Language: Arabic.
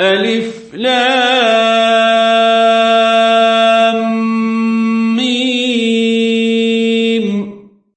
ألف لام.